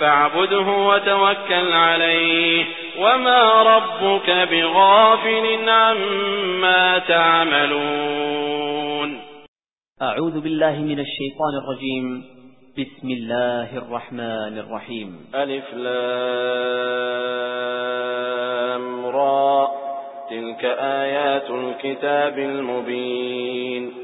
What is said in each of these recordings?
فاعبده وتوكل عليه. وما ربك بغافل عما تعملون. أعوذ بالله من الشيطان الرجيم. بسم الله الرحمن الرحيم. ألف لام را. تلك آيات الكتاب المبين.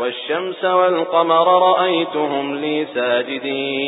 والشمس والقمر رأيتهم لي ساجدين.